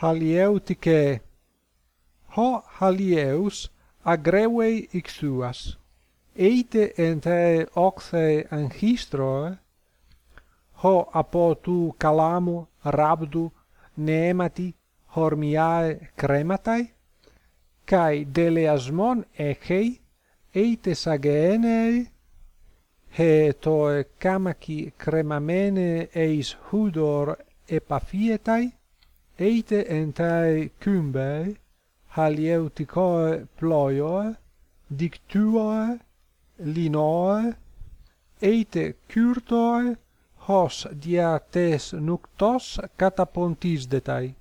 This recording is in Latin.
Halieutike ho halieus agrevei ixuas. Eite ente oxe angistroe eh? ho apo tu calamu, rabdu nemati hormiae crematai? Kai deleasmon echei eite sagenei? He toe kamaki cremamene eis hudor epafietai? eite entai cumbei halieuticoe ploioe, dictuoe, linoe, eite curtoe hos dia tes nuctos catapontis detai.